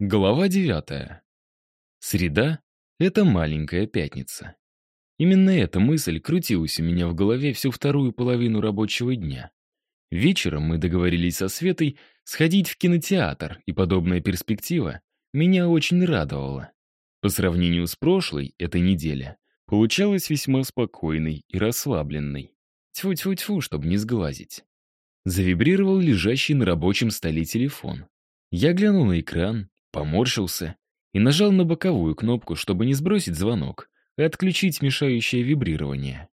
Глава девятая. Среда — это маленькая пятница. Именно эта мысль крутилась у меня в голове всю вторую половину рабочего дня. Вечером мы договорились со Светой сходить в кинотеатр, и подобная перспектива меня очень радовала. По сравнению с прошлой, этой неделя, получалась весьма спокойной и расслабленной. Тьфу-тьфу-тьфу, чтобы не сглазить. Завибрировал лежащий на рабочем столе телефон. Я глянул на экран, поморщился и нажал на боковую кнопку, чтобы не сбросить звонок и отключить мешающее вибрирование.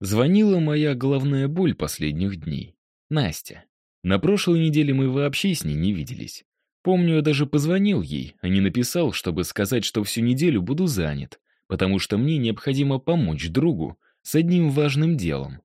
Звонила моя головная боль последних дней. Настя. На прошлой неделе мы вообще с ней не виделись. Помню, я даже позвонил ей, а не написал, чтобы сказать, что всю неделю буду занят, потому что мне необходимо помочь другу с одним важным делом.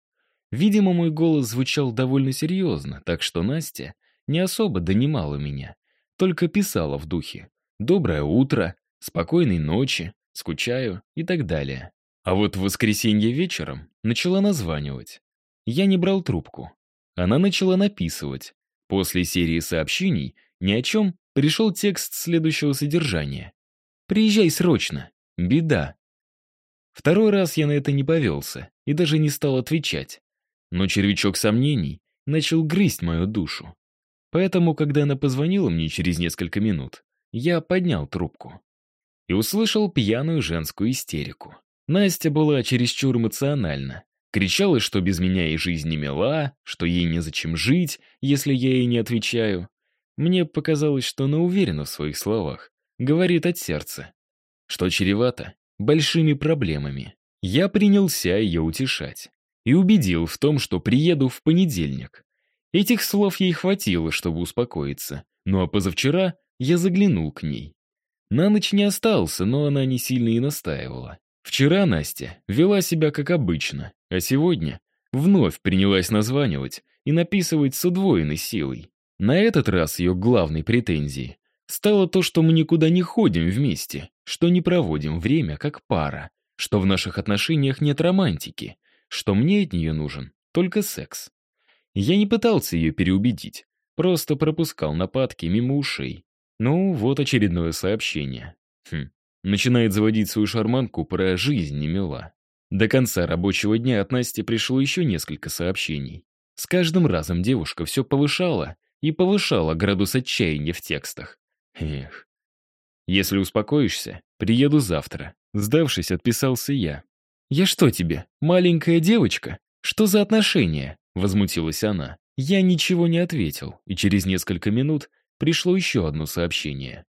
Видимо, мой голос звучал довольно серьезно, так что Настя не особо донимала меня, только писала в духе «Доброе утро», «Спокойной ночи», «Скучаю» и так далее. А вот в воскресенье вечером начала названивать. Я не брал трубку. Она начала написывать. После серии сообщений ни о чем пришел текст следующего содержания. «Приезжай срочно. Беда». Второй раз я на это не повелся и даже не стал отвечать. Но червячок сомнений начал грызть мою душу. Поэтому, когда она позвонила мне через несколько минут, я поднял трубку и услышал пьяную женскую истерику. Настя была чересчур эмоциональна. Кричала, что без меня и жизнь не мила, что ей незачем жить, если я ей не отвечаю. Мне показалось, что она уверена в своих словах, говорит от сердца, что чревато большими проблемами. Я принялся ее утешать и убедил в том, что приеду в понедельник. Этих слов ей хватило, чтобы успокоиться. Ну а позавчера я заглянул к ней. На ночь не остался, но она не сильно и настаивала. Вчера Настя вела себя как обычно, а сегодня вновь принялась названивать и написывать с удвоенной силой. На этот раз ее главной претензией стало то, что мы никуда не ходим вместе, что не проводим время как пара, что в наших отношениях нет романтики, что мне от нее нужен только секс. Я не пытался ее переубедить, просто пропускал нападки мимо ушей. Ну, вот очередное сообщение. Хм, начинает заводить свою шарманку про жизнь не мила. До конца рабочего дня от Насти пришло еще несколько сообщений. С каждым разом девушка все повышала и повышала градус отчаяния в текстах. Эх. Если успокоишься, приеду завтра. Сдавшись, отписался я. «Я что тебе, маленькая девочка? Что за отношения?» — возмутилась она. Я ничего не ответил, и через несколько минут пришло еще одно сообщение.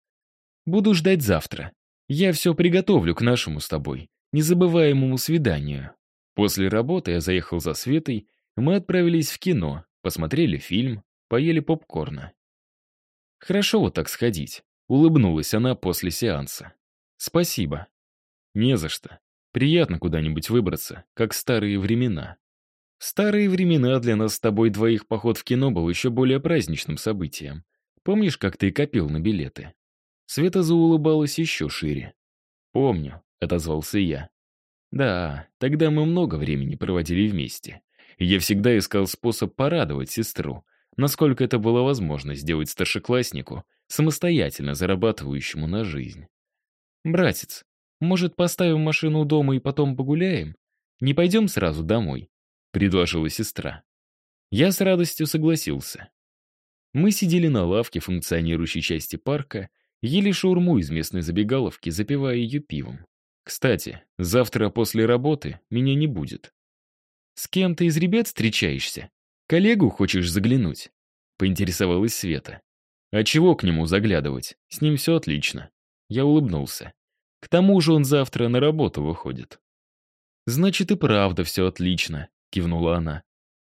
«Буду ждать завтра. Я все приготовлю к нашему с тобой, незабываемому свиданию». После работы я заехал за Светой, мы отправились в кино, посмотрели фильм, поели попкорна. «Хорошо вот так сходить», — улыбнулась она после сеанса. «Спасибо». «Не за что. Приятно куда-нибудь выбраться, как старые времена. Старые времена для нас с тобой двоих поход в кино был еще более праздничным событием. Помнишь, как ты копил на билеты? Света заулыбалась еще шире. «Помню», — отозвался я. «Да, тогда мы много времени проводили вместе. я всегда искал способ порадовать сестру, насколько это было возможно сделать старшекласснику, самостоятельно зарабатывающему на жизнь. «Братец, может, поставим машину дома и потом погуляем? Не пойдем сразу домой?» — предложила сестра. Я с радостью согласился. Мы сидели на лавке функционирующей части парка, ели шаурму из местной забегаловки, запивая ее пивом. Кстати, завтра после работы меня не будет. «С кем ты из ребят встречаешься? Коллегу хочешь заглянуть?» — поинтересовалась Света. «А чего к нему заглядывать? С ним все отлично». Я улыбнулся. К тому же он завтра на работу выходит. «Значит, и правда все отлично», — кивнула она.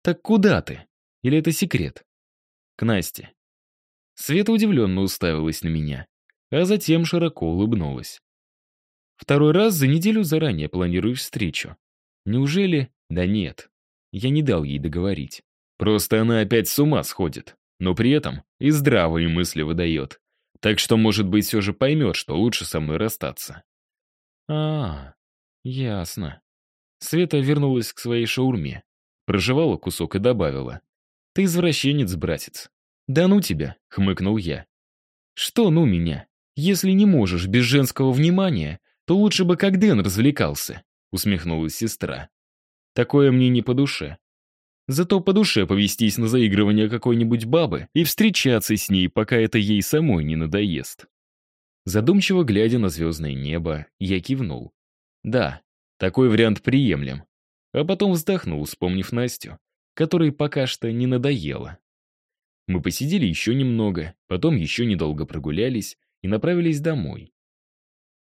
«Так куда ты? Или это секрет?» «К Насте». Света удивленно уставилась на меня, а затем широко улыбнулась. «Второй раз за неделю заранее планируешь встречу. Неужели...» «Да нет». Я не дал ей договорить. Просто она опять с ума сходит, но при этом и здравые мысли выдает. Так что, может быть, все же поймет, что лучше со мной расстаться. А, ясно. Света вернулась к своей шаурме, прожевала кусок и добавила. Ты извращенец, братец. Да ну тебя, хмыкнул я. Что ну меня? Если не можешь без женского внимания, то лучше бы как Дэн развлекался, усмехнулась сестра. Такое мне не по душе. Зато по душе повестись на заигрывание какой-нибудь бабы и встречаться с ней, пока это ей самой не надоест. Задумчиво глядя на звездное небо, я кивнул. Да, такой вариант приемлем. А потом вздохнул, вспомнив Настю, которой пока что не надоело. Мы посидели еще немного, потом еще недолго прогулялись и направились домой.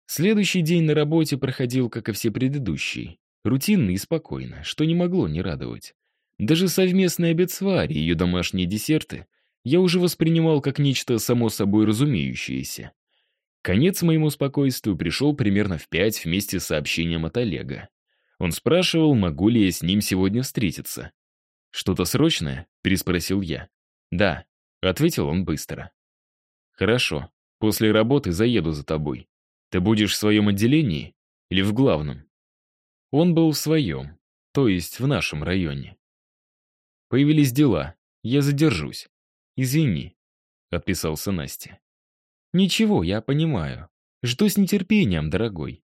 Следующий день на работе проходил, как и все предыдущие, рутинно и спокойно, что не могло не радовать. Даже совместный обед с Варей и ее домашние десерты я уже воспринимал как нечто само собой разумеющееся. Конец моему спокойствию пришел примерно в пять вместе с сообщением от Олега. Он спрашивал, могу ли я с ним сегодня встретиться. «Что-то срочное?» — переспросил я. «Да», — ответил он быстро. «Хорошо. После работы заеду за тобой. Ты будешь в своем отделении или в главном?» Он был в своем, то есть в нашем районе. «Появились дела. Я задержусь. Извини», — отписался Настя. «Ничего, я понимаю. Жду с нетерпением, дорогой».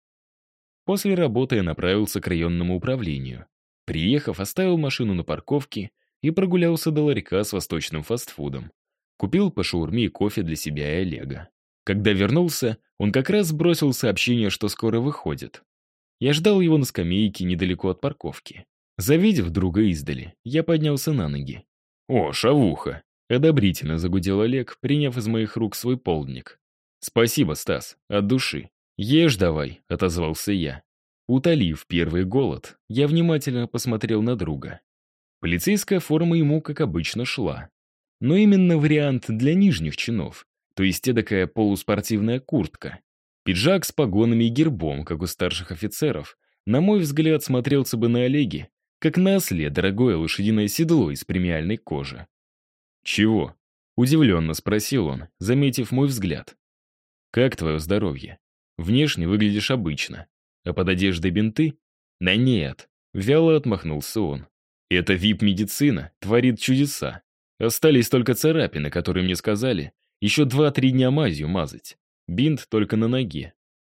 После работы я направился к районному управлению. Приехав, оставил машину на парковке и прогулялся до ларька с восточным фастфудом. Купил по шаурме и кофе для себя и Олега. Когда вернулся, он как раз бросил сообщение, что скоро выходит. Я ждал его на скамейке недалеко от парковки. Завидев друга издали, я поднялся на ноги. «О, шавуха!» — одобрительно загудел Олег, приняв из моих рук свой полдник. «Спасибо, Стас, от души. Ешь давай», — отозвался я. Утолив первый голод, я внимательно посмотрел на друга. Полицейская форма ему, как обычно, шла. Но именно вариант для нижних чинов, то есть эдакая полуспортивная куртка. Пиджак с погонами и гербом, как у старших офицеров, на мой взгляд, смотрелся бы на Олеге, как на осле дорогое лошадиное седло из премиальной кожи. «Чего?» — удивленно спросил он, заметив мой взгляд. «Как твое здоровье? Внешне выглядишь обычно. А под одеждой бинты? Да нет!» — вяло отмахнулся он. «Это вип-медицина творит чудеса. Остались только царапины, которые мне сказали, еще два-три дня мазью мазать. Бинт только на ноге.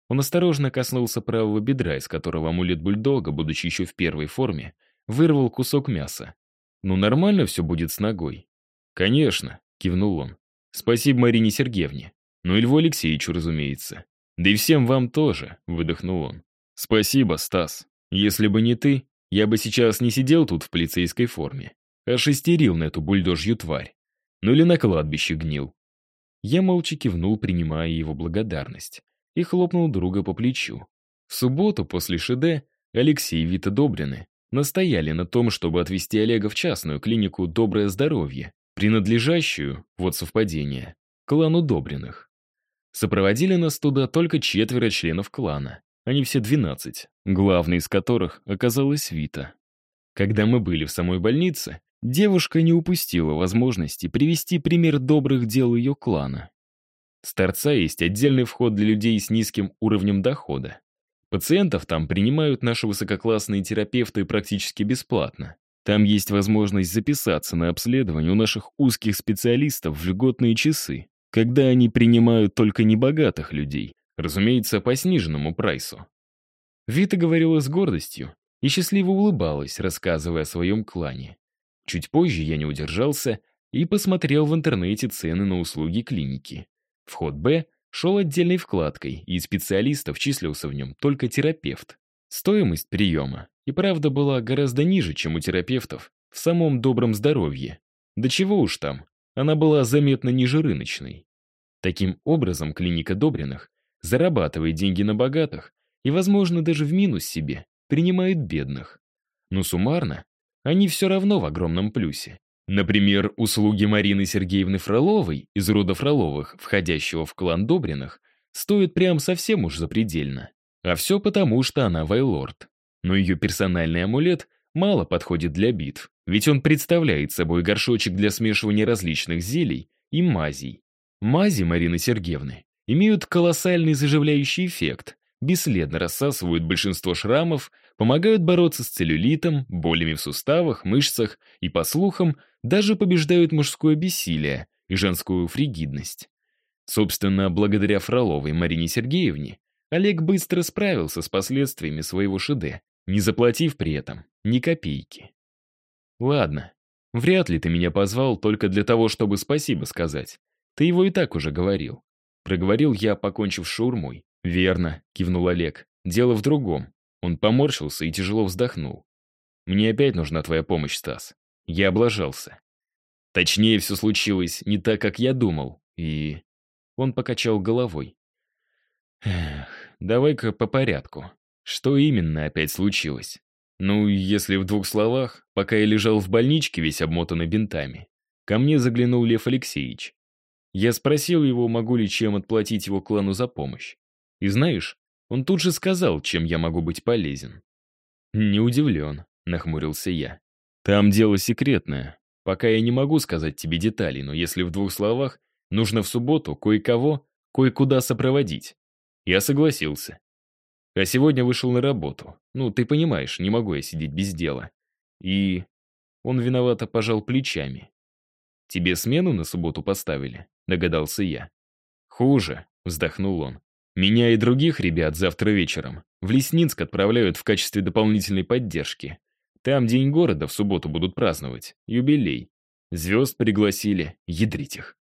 Он осторожно коснулся правого бедра, из которого амулет бульдога, будучи еще в первой форме, вырвал кусок мяса. «Ну нормально все будет с ногой». «Конечно», — кивнул он. «Спасибо Марине Сергеевне. Ну и Льву Алексеевичу, разумеется. Да и всем вам тоже», — выдохнул он. «Спасибо, Стас. Если бы не ты, я бы сейчас не сидел тут в полицейской форме, а шестерил на эту бульдожью тварь. Ну или на кладбище гнил. Я молча кивнул, принимая его благодарность, и хлопнул друга по плечу. В субботу после ШД Алексей и Вита Добрины настояли на том, чтобы отвезти Олега в частную клинику «Доброе здоровье», принадлежащую, вот совпадение, клану Добриных. Сопроводили нас туда только четверо членов клана, не все двенадцать, главный из которых оказалась Вита. Когда мы были в самой больнице, Девушка не упустила возможности привести пример добрых дел ее клана. С торца есть отдельный вход для людей с низким уровнем дохода. Пациентов там принимают наши высококлассные терапевты практически бесплатно. Там есть возможность записаться на обследование у наших узких специалистов в льготные часы, когда они принимают только небогатых людей, разумеется, по сниженному прайсу. Вита говорила с гордостью и счастливо улыбалась, рассказывая о своем клане. Чуть позже я не удержался и посмотрел в интернете цены на услуги клиники. Вход «Б» шел отдельной вкладкой, и специалистов числился в нем только терапевт. Стоимость приема и правда была гораздо ниже, чем у терапевтов в самом добром здоровье. Да чего уж там, она была заметно ниже рыночной. Таким образом, клиника Добриных зарабатывает деньги на богатых и, возможно, даже в минус себе, принимает бедных. Но суммарно они все равно в огромном плюсе. Например, услуги Марины Сергеевны Фроловой из рода Фроловых, входящего в клан Добриных, стоят прям совсем уж запредельно. А все потому, что она Вайлорд. Но ее персональный амулет мало подходит для битв, ведь он представляет собой горшочек для смешивания различных зелий и мазей. Мази Марины Сергеевны имеют колоссальный заживляющий эффект, бесследно рассасывают большинство шрамов, помогают бороться с целлюлитом, болями в суставах, мышцах и, по слухам, даже побеждают мужское бессилие и женскую фригидность. Собственно, благодаря Фроловой Марине Сергеевне Олег быстро справился с последствиями своего ШД, не заплатив при этом ни копейки. Ладно, вряд ли ты меня позвал только для того, чтобы спасибо сказать. Ты его и так уже говорил. Проговорил я, покончив с шаурмой. «Верно», — кивнул Олег. «Дело в другом». Он поморщился и тяжело вздохнул. «Мне опять нужна твоя помощь, Стас. Я облажался. Точнее, все случилось не так, как я думал, и...» Он покачал головой. «Эх, давай-ка по порядку. Что именно опять случилось? Ну, если в двух словах, пока я лежал в больничке, весь обмотанный бинтами, ко мне заглянул Лев Алексеевич. Я спросил его, могу ли чем отплатить его клану за помощь. И знаешь, он тут же сказал, чем я могу быть полезен. «Не удивлен», — нахмурился я. «Там дело секретное. Пока я не могу сказать тебе деталей, но если в двух словах, нужно в субботу кое-кого, кое-куда сопроводить». Я согласился. А сегодня вышел на работу. Ну, ты понимаешь, не могу я сидеть без дела. И... Он виновато пожал плечами. «Тебе смену на субботу поставили?» — догадался я. «Хуже», — вздохнул он. «Меня и других ребят завтра вечером в Леснинск отправляют в качестве дополнительной поддержки. Там День города в субботу будут праздновать. Юбилей. Звезд пригласили. Ядрить их».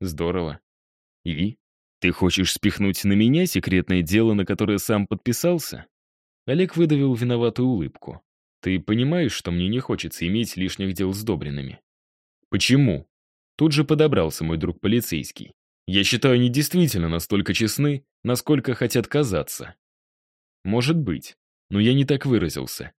«Здорово. И? Ты хочешь спихнуть на меня секретное дело, на которое сам подписался?» Олег выдавил виноватую улыбку. «Ты понимаешь, что мне не хочется иметь лишних дел с Добринами?» «Почему?» Тут же подобрался мой друг полицейский. «Я считаю, они действительно настолько честны, насколько хотят казаться». «Может быть, но я не так выразился.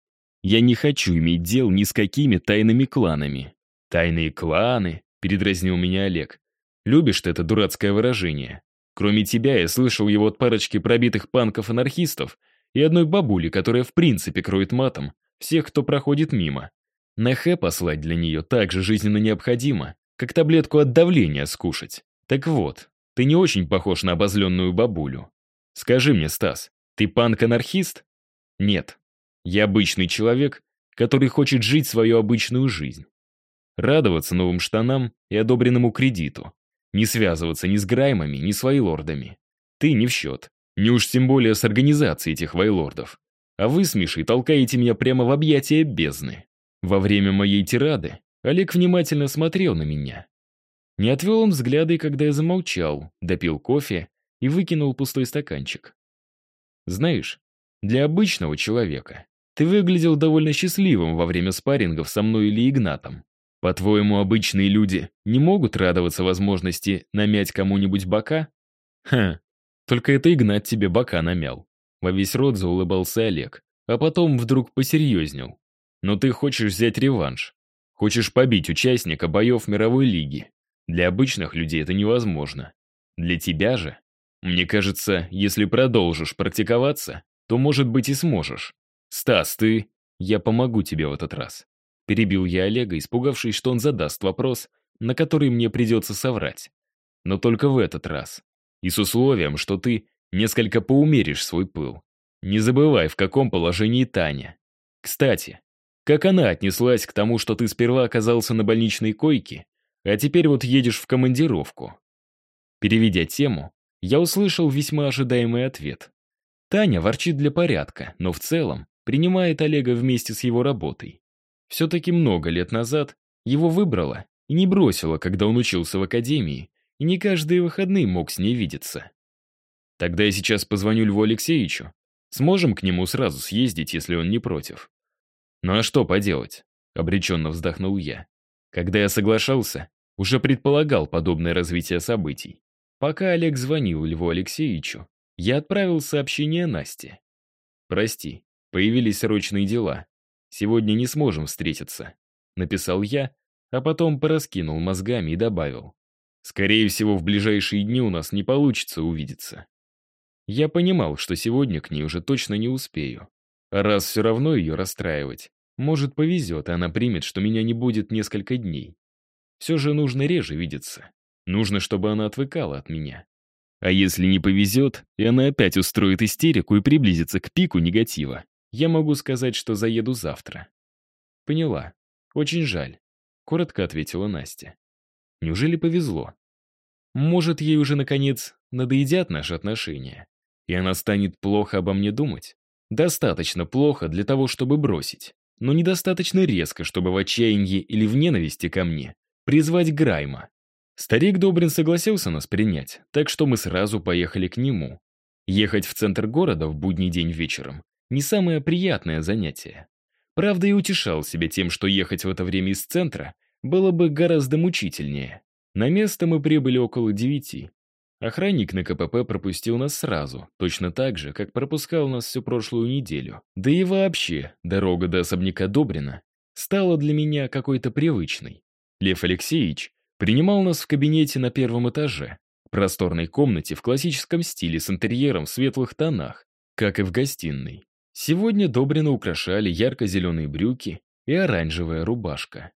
Я не хочу иметь дел ни с какими тайными кланами». «Тайные кланы?» — передразнил меня Олег. «Любишь ты это дурацкое выражение? Кроме тебя, я слышал его от парочки пробитых панков-анархистов и одной бабули, которая в принципе кроет матом всех, кто проходит мимо. На Хэ послать для нее так же жизненно необходимо, как таблетку от давления скушать. Так вот, ты не очень похож на обозленную бабулю. Скажи мне, Стас, ты панк-анархист? Нет. Я обычный человек, который хочет жить свою обычную жизнь. Радоваться новым штанам и одобренному кредиту. Не связываться ни с Граймами, ни с вайлордами. Ты не в счет. Не уж тем более с организацией этих вайлордов. А вы с Мишей толкаете меня прямо в объятия бездны. Во время моей тирады Олег внимательно смотрел на меня. Не отвел он взгляды, когда я замолчал, допил кофе и выкинул пустой стаканчик. Знаешь, для обычного человека ты выглядел довольно счастливым во время спаррингов со мной или Игнатом. По-твоему, обычные люди не могут радоваться возможности намять кому-нибудь бока? Ха, только это Игнат тебе бока намял. Во весь рот заулыбался Олег, а потом вдруг посерьезнел. Но ты хочешь взять реванш. Хочешь побить участника боев мировой лиги. Для обычных людей это невозможно. Для тебя же? Мне кажется, если продолжишь практиковаться, то, может быть, и сможешь. Стас, ты... Я помогу тебе в этот раз. Перебил я Олега, испугавшись, что он задаст вопрос, на который мне придется соврать. Но только в этот раз. И с условием, что ты несколько поумеришь свой пыл. Не забывай, в каком положении Таня. Кстати, как она отнеслась к тому, что ты сперва оказался на больничной койке, а теперь вот едешь в командировку? Переведя тему, я услышал весьма ожидаемый ответ. Таня ворчит для порядка, но в целом принимает Олега вместе с его работой. Все-таки много лет назад его выбрала и не бросила, когда он учился в академии, и не каждые выходные мог с ней видеться. Тогда я сейчас позвоню Льву Алексеевичу. Сможем к нему сразу съездить, если он не против. «Ну а что поделать?» — обреченно вздохнул я. Когда я соглашался, уже предполагал подобное развитие событий. Пока Олег звонил Льву Алексеевичу, я отправил сообщение Насте. «Прости, появились срочные дела. Сегодня не сможем встретиться», — написал я, а потом пораскинул мозгами и добавил. «Скорее всего, в ближайшие дни у нас не получится увидеться». Я понимал, что сегодня к ней уже точно не успею. Раз все равно ее расстраивать, может, повезет, и она примет, что меня не будет несколько дней. Все же нужно реже видеться. Нужно, чтобы она отвыкала от меня. А если не повезет, и она опять устроит истерику и приблизится к пику негатива, я могу сказать, что заеду завтра. Поняла. Очень жаль. Коротко ответила Настя. Неужели повезло? Может, ей уже, наконец, надоедят наши отношения, и она станет плохо обо мне думать? Достаточно плохо для того, чтобы бросить, но недостаточно резко, чтобы в отчаянии или в ненависти ко мне призвать Грайма. Старик Добрин согласился нас принять, так что мы сразу поехали к нему. Ехать в центр города в будний день вечером — не самое приятное занятие. Правда, и утешал себя тем, что ехать в это время из центра было бы гораздо мучительнее. На место мы прибыли около девяти. Охранник на КПП пропустил нас сразу, точно так же, как пропускал нас всю прошлую неделю. Да и вообще, дорога до особняка Добрина стала для меня какой-то привычной. Лев Алексеевич принимал нас в кабинете на первом этаже, просторной комнате в классическом стиле с интерьером в светлых тонах, как и в гостиной. Сегодня Добрина украшали ярко-зеленые брюки и оранжевая рубашка.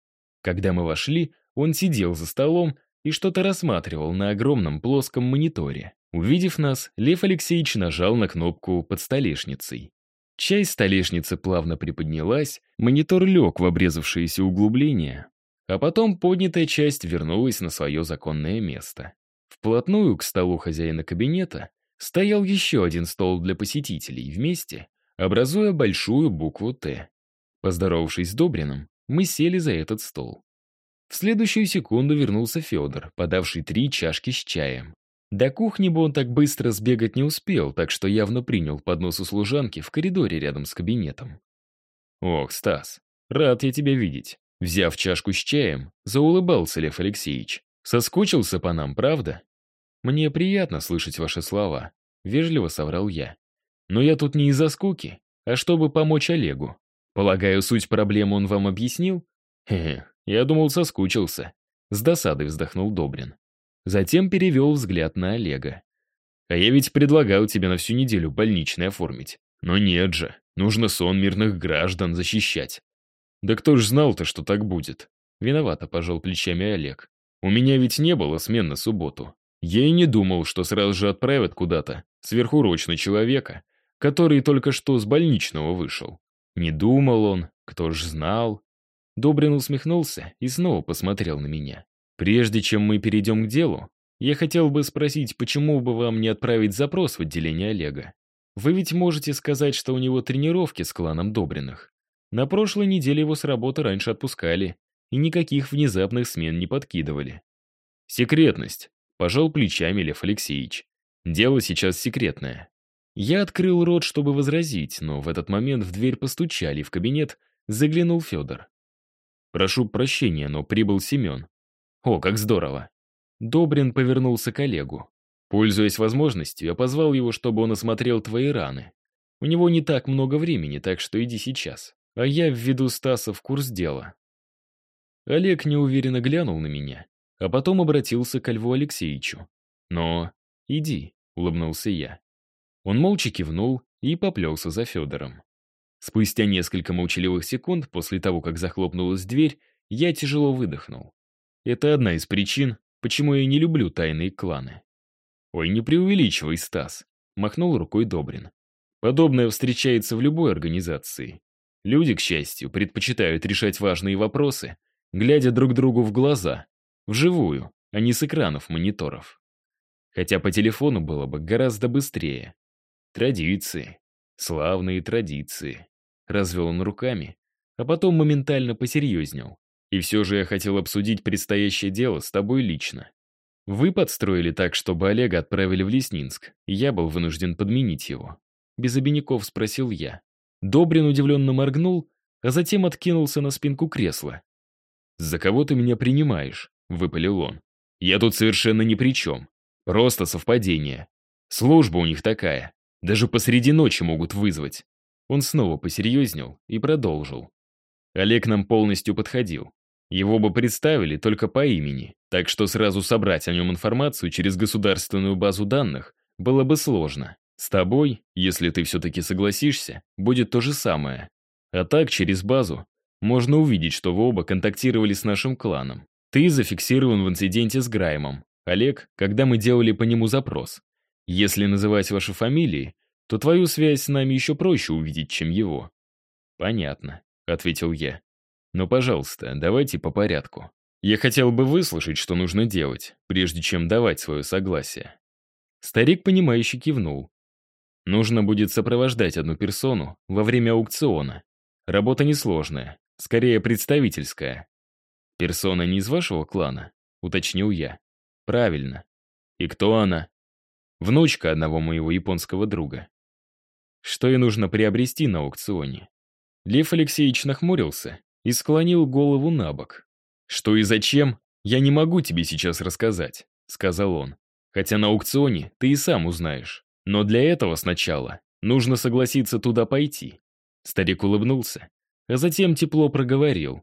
Когда мы вошли, он сидел за столом и что-то рассматривал на огромном плоском мониторе. Увидев нас, Лев Алексеевич нажал на кнопку под столешницей. Часть столешницы плавно приподнялась, монитор лег в обрезавшееся углубление, а потом поднятая часть вернулась на свое законное место. Вплотную к столу хозяина кабинета стоял еще один стол для посетителей вместе, образуя большую букву «Т». Поздоровавшись с Добриным, мы сели за этот стол. В следующую секунду вернулся Федор, подавший три чашки с чаем. До кухни бы он так быстро сбегать не успел, так что явно принял поднос у служанки в коридоре рядом с кабинетом. «Ох, Стас, рад я тебя видеть». Взяв чашку с чаем, заулыбался Лев Алексеевич. «Соскучился по нам, правда?» «Мне приятно слышать ваши слова», — вежливо соврал я. «Но я тут не из-за скуки, а чтобы помочь Олегу. Полагаю, суть проблемы он вам объяснил?» «Хе-хе, я думал, соскучился. С досадой вздохнул Добрин. Затем перевел взгляд на Олега. А я ведь предлагал тебе на всю неделю больничный оформить. Но нет же, нужно сон мирных граждан защищать. Да кто ж знал-то, что так будет? Виновато пожал плечами Олег. У меня ведь не было смен на субботу. Я и не думал, что сразу же отправят куда-то сверхурочно человека, который только что с больничного вышел. Не думал он, кто ж знал. Добрин усмехнулся и снова посмотрел на меня. «Прежде чем мы перейдем к делу, я хотел бы спросить, почему бы вам не отправить запрос в отделение Олега? Вы ведь можете сказать, что у него тренировки с кланом Добриных. На прошлой неделе его с работы раньше отпускали, и никаких внезапных смен не подкидывали. Секретность. Пожал плечами Лев Алексеевич. Дело сейчас секретное. Я открыл рот, чтобы возразить, но в этот момент в дверь постучали, в кабинет заглянул Федор. Прошу прощения, но прибыл Семен. О, как здорово. Добрин повернулся к Олегу. Пользуясь возможностью, я позвал его, чтобы он осмотрел твои раны. У него не так много времени, так что иди сейчас. А я введу Стаса в курс дела. Олег неуверенно глянул на меня, а потом обратился к Льву Алексеевичу. «Но иди», — улыбнулся я. Он молча кивнул и поплелся за Федором. Спустя несколько молчаливых секунд после того, как захлопнулась дверь, я тяжело выдохнул. Это одна из причин, почему я не люблю тайные кланы. «Ой, не преувеличивай, Стас», — махнул рукой Добрин. «Подобное встречается в любой организации. Люди, к счастью, предпочитают решать важные вопросы, глядя друг другу в глаза, вживую, а не с экранов мониторов. Хотя по телефону было бы гораздо быстрее. Традиции. Славные традиции. Развел он руками, а потом моментально посерьезнел. И все же я хотел обсудить предстоящее дело с тобой лично. Вы подстроили так, чтобы Олега отправили в Леснинск, и я был вынужден подменить его. Без обиняков спросил я. Добрин удивленно моргнул, а затем откинулся на спинку кресла. «За кого ты меня принимаешь?» — выпалил он. «Я тут совершенно ни при чем. Просто совпадение. Служба у них такая. Даже посреди ночи могут вызвать. Он снова посерьезнел и продолжил. Олег нам полностью подходил. Его бы представили только по имени, так что сразу собрать о нем информацию через государственную базу данных было бы сложно. С тобой, если ты все-таки согласишься, будет то же самое. А так, через базу, можно увидеть, что вы оба контактировали с нашим кланом. Ты зафиксирован в инциденте с Граймом. Олег, когда мы делали по нему запрос. Если называть ваши фамилии, то твою связь с нами еще проще увидеть, чем его». «Понятно», — ответил я. «Но, пожалуйста, давайте по порядку. Я хотел бы выслушать, что нужно делать, прежде чем давать свое согласие. Старик, понимающе кивнул. Нужно будет сопровождать одну персону во время аукциона. Работа несложная, скорее представительская. Персона не из вашего клана, уточнил я. Правильно. И кто она? Внучка одного моего японского друга. Что и нужно приобрести на аукционе. Лев Алексеевич нахмурился и склонил голову на бок. «Что и зачем, я не могу тебе сейчас рассказать», — сказал он. «Хотя на аукционе ты и сам узнаешь. Но для этого сначала нужно согласиться туда пойти». Старик улыбнулся, а затем тепло проговорил.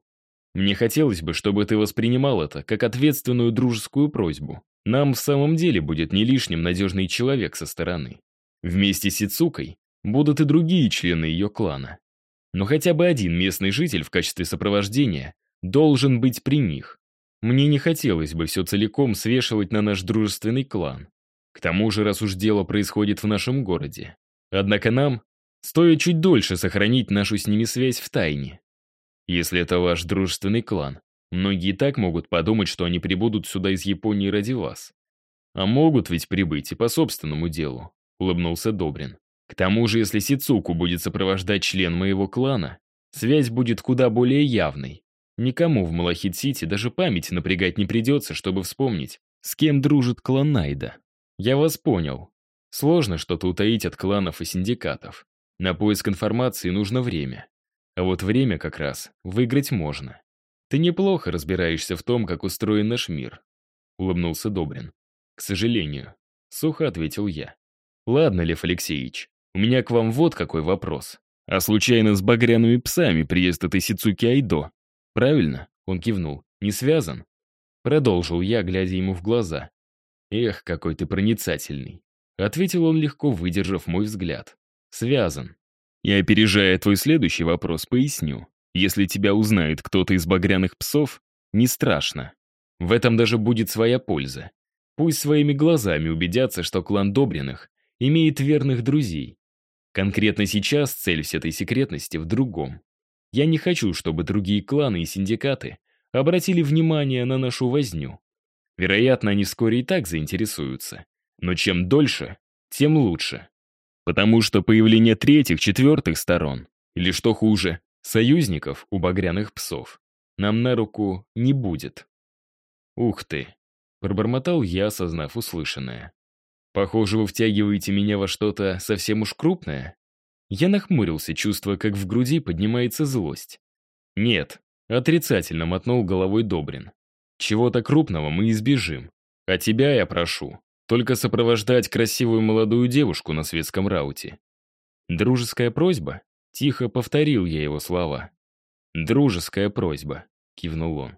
«Мне хотелось бы, чтобы ты воспринимал это как ответственную дружескую просьбу. Нам в самом деле будет не лишним надежный человек со стороны. Вместе с Ицукой будут и другие члены ее клана. Но хотя бы один местный житель в качестве сопровождения должен быть при них. Мне не хотелось бы все целиком свешивать на наш дружественный клан. К тому же, раз уж дело происходит в нашем городе. Однако нам стоит чуть дольше сохранить нашу с ними связь в тайне. Если это ваш дружественный клан, многие так могут подумать, что они прибудут сюда из Японии ради вас. А могут ведь прибыть и по собственному делу, улыбнулся Добрин. К тому же, если Сицуку будет сопровождать член моего клана, связь будет куда более явной. Никому в Малахит-Сити даже память напрягать не придется, чтобы вспомнить, с кем дружит клан Найда. Я вас понял. Сложно что-то утаить от кланов и синдикатов. На поиск информации нужно время. А вот время как раз выиграть можно. Ты неплохо разбираешься в том, как устроен наш мир. Улыбнулся Добрин. К сожалению. Сухо ответил я. Ладно, Лев Алексеевич, у меня к вам вот какой вопрос. А случайно с багряными псами приезд этой Сицуки Айдо? Правильно? Он кивнул. Не связан? Продолжил я, глядя ему в глаза. Эх, какой ты проницательный. Ответил он, легко выдержав мой взгляд. Связан. И опережая твой следующий вопрос, поясню. Если тебя узнает кто-то из багряных псов, не страшно. В этом даже будет своя польза. Пусть своими глазами убедятся, что клан Добриных имеет верных друзей, Конкретно сейчас цель всей этой секретности в другом. Я не хочу, чтобы другие кланы и синдикаты обратили внимание на нашу возню. Вероятно, они вскоре и так заинтересуются. Но чем дольше, тем лучше. Потому что появление третьих, четвертых сторон, или что хуже, союзников у багряных псов, нам на руку не будет. «Ух ты!» — пробормотал я, осознав услышанное. Похоже, вы втягиваете меня во что-то совсем уж крупное. Я нахмурился, чувствуя, как в груди поднимается злость. Нет, отрицательно мотнул головой Добрин. Чего-то крупного мы избежим. А тебя я прошу, только сопровождать красивую молодую девушку на светском рауте. Дружеская просьба? Тихо повторил я его слова. «Дружеская просьба», — кивнул он.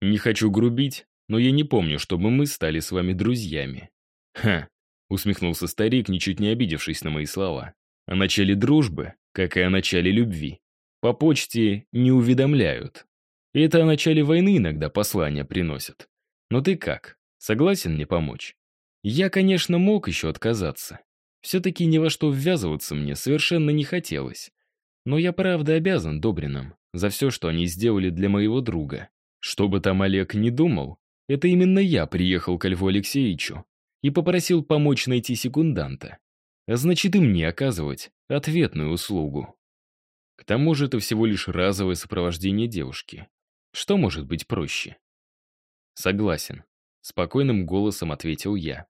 «Не хочу грубить, но я не помню, чтобы мы стали с вами друзьями». «Ха, усмехнулся старик, ничуть не обидевшись на мои слова. О начале дружбы, как и о начале любви, по почте не уведомляют. И это о начале войны иногда послания приносят. Но ты как, согласен мне помочь? Я, конечно, мог еще отказаться. Все-таки ни во что ввязываться мне совершенно не хотелось. Но я правда обязан Добринам за все, что они сделали для моего друга. Что бы там Олег не думал, это именно я приехал к Льву Алексеевичу и попросил помочь найти секунданта. А значит, и мне оказывать ответную услугу. К тому же это всего лишь разовое сопровождение девушки. Что может быть проще? Согласен. Спокойным голосом ответил я.